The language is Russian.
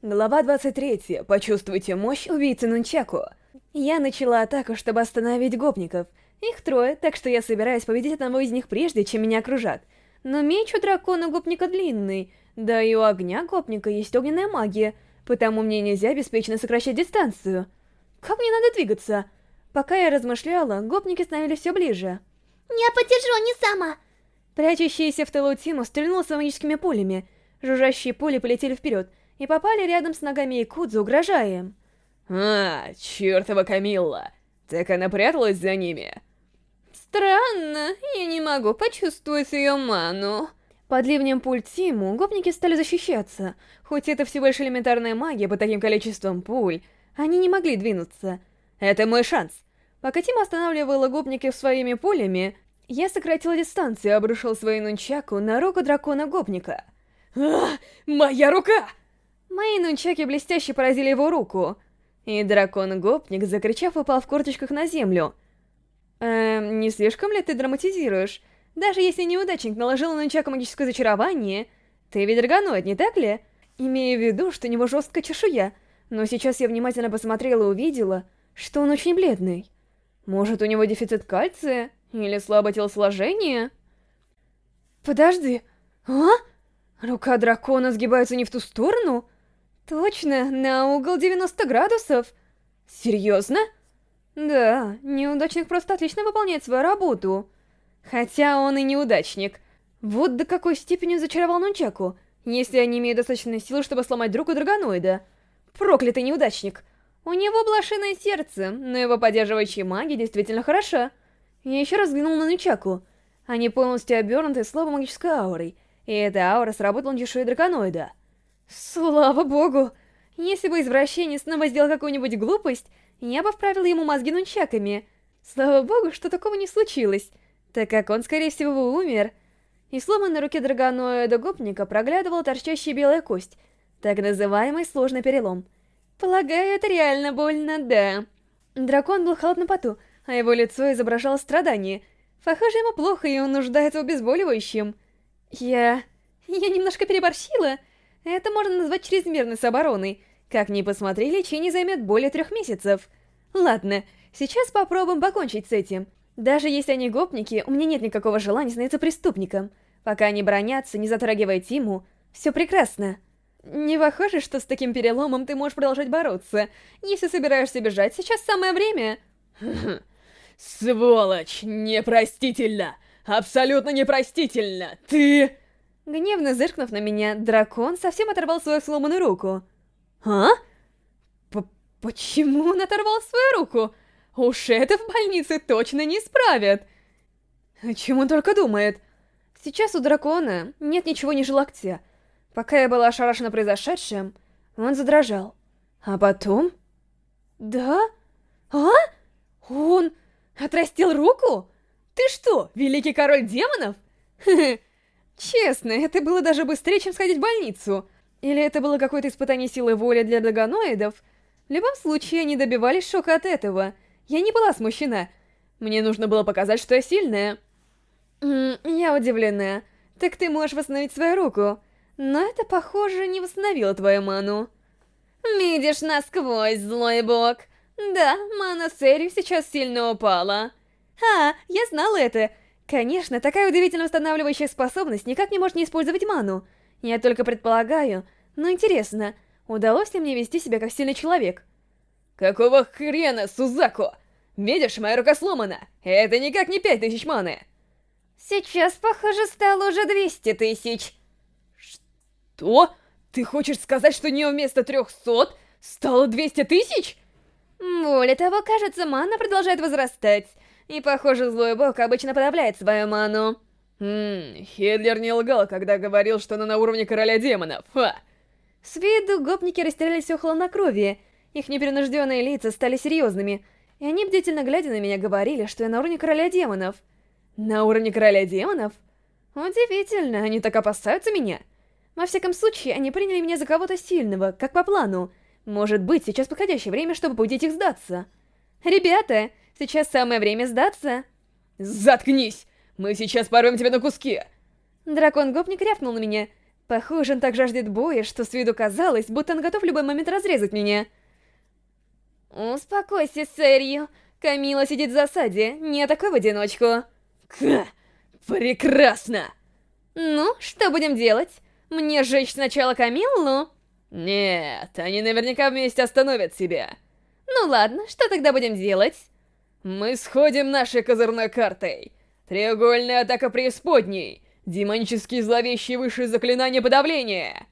Глава 23. Почувствуйте мощь убийцы Нунчаку. Я начала атаку, чтобы остановить гопников. Их трое, так что я собираюсь победить одного из них прежде, чем меня окружат. Но меч у дракона гопника длинный, да и у огня гопника есть огненная магия, потому мне нельзя беспечно сокращать дистанцию. Как мне надо двигаться? Пока я размышляла, гопники становились все ближе. Я поддержу, не сама! Прячущаяся в тылу Тиму стрельнула с магическими пулями. Жужжащие пули полетели вперед и попали рядом с ногами Якудзу, угрожая им. А, чертова Камилла! Так она пряталась за ними? Странно, я не могу почувствовать ее ману. Под ливнем пуль Тиму гопники стали защищаться. Хоть это всего лишь элементарная магия под таким количеством пуль, они не могли двинуться. Это мой шанс. Пока Тима останавливала гопников своими пулями, я сократила дистанцию и обрушил свою нунчаку на руку дракона-гопника. А, моя рука! Мои нунчаки блестяще поразили его руку. И дракон-гопник, закричав, упал в корточках на землю. Эм, не слишком ли ты драматизируешь? Даже если неудачник наложил на нунчаку магическое зачарование, ты ведь драгоноид, не так ли? Имея в виду, что у него жесткая чешуя, но сейчас я внимательно посмотрела и увидела, что он очень бледный. Может, у него дефицит кальция? Или слабое телосложение? Подожди, а? Рука дракона сгибается не в ту сторону? Точно, на угол 90 градусов. Серьезно? Да, неудачник просто отлично выполняет свою работу. Хотя он и неудачник. Вот до какой степени зачаровал Нунчаку, если они имеют достаточно силы, чтобы сломать руку драгоноида. Проклятый неудачник. У него блошиное сердце, но его поддерживающая магия действительно хороша. Я еще раз взглянул на Нунчаку. Они полностью обернуты слабой магической аурой, и эта аура сработала на чешуе драконоида. Слава богу! Если бы извращенец снова сделал какую-нибудь глупость, я бы вправила ему мозги нунчаками. Слава богу, что такого не случилось, так как он, скорее всего, умер. И сломанной на руке драгоноида гопника проглядывала торчащая белая кость, так называемый сложный перелом. Полагаю, это реально больно, да. Дракон был холод на поту, а его лицо изображало страдание. Похоже, ему плохо, и он нуждается в обезболивающем. Я... я немножко переборщила. Это можно назвать чрезмерной самообороной. Как ни посмотри, лечение займет более трех месяцев. Ладно, сейчас попробуем покончить с этим. Даже если они гопники, у меня нет никакого желания становиться преступником. Пока они бронятся, не затрагивая Тиму, все прекрасно. Не похоже, что с таким переломом ты можешь продолжать бороться. Если собираешься бежать, сейчас самое время. Сволочь, непростительно! Абсолютно непростительно! Ты... Гневно зыркнув на меня, дракон совсем оторвал свою сломанную руку. А? П Почему он оторвал свою руку? Уж это в больнице точно не исправят. Чем он только думает? Сейчас у дракона нет ничего ниже локтя. Пока я была ошарашена произошедшим, он задрожал. А потом... Да? А? Он отрастил руку? Ты что, великий король демонов? Честно, это было даже быстрее, чем сходить в больницу. Или это было какое-то испытание силы воли для драгоноидов? В любом случае, они добивались шока от этого. Я не была смущена. Мне нужно было показать, что я сильная. М я удивлена. Так ты можешь восстановить свою руку. Но это, похоже, не восстановило твою ману. Видишь насквозь, злой бог. Да, мана Сэрию сейчас сильно упала. А, я знала это. Конечно, такая удивительно восстанавливающая способность никак не может не использовать ману. Я только предполагаю, но интересно, удалось ли мне вести себя как сильный человек? Какого хрена, Сузаку? Видишь, моя рука сломана. Это никак не пять тысяч маны. Сейчас, похоже, стало уже двести тысяч. Что? Ты хочешь сказать, что у нее вместо трехсот стало двести тысяч? Более того, кажется, мана продолжает возрастать. И, похоже, злой бог обычно подавляет свою ману. Хм, Хедлер не лгал, когда говорил, что она на уровне короля демонов. Ха! С виду гопники растерялись у хладнокровия. Их непринужденные лица стали серьезными, и они, бдительно глядя на меня, говорили, что я на уровне короля демонов. На уровне короля демонов? Удивительно, они так опасаются меня. Во всяком случае, они приняли меня за кого-то сильного, как по плану. Может быть, сейчас подходящее время, чтобы побудить их сдаться. Ребята, Сейчас самое время сдаться. Заткнись! Мы сейчас порвем тебя на куски! Дракон-гопник рявкнул на меня. Похоже, он так жаждет боя, что с виду казалось, будто он готов в любой момент разрезать меня. Успокойся, Сэрью. Камила сидит в засаде, не атакуй в одиночку. Ха! Прекрасно! Ну, что будем делать? Мне сжечь сначала Камиллу? Нет, они наверняка вместе остановят себя. Ну ладно, что тогда будем делать? Мы сходим нашей козырной картой. Треугольная атака преисподней. Демонические зловещие высшие заклинания подавления.